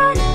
heart.